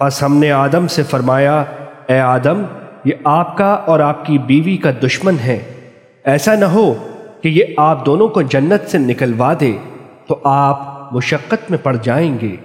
پس ہم نے آدم سے فرمایا، اے آدم، یہ آپ کا اور آپ کی بیوی کا دشمن ہے۔ ایسا نہ ہو کہ یہ آپ دونوں کو جنت سے نکلوا دے تو آپ مشقت میں پڑ جائیں گے۔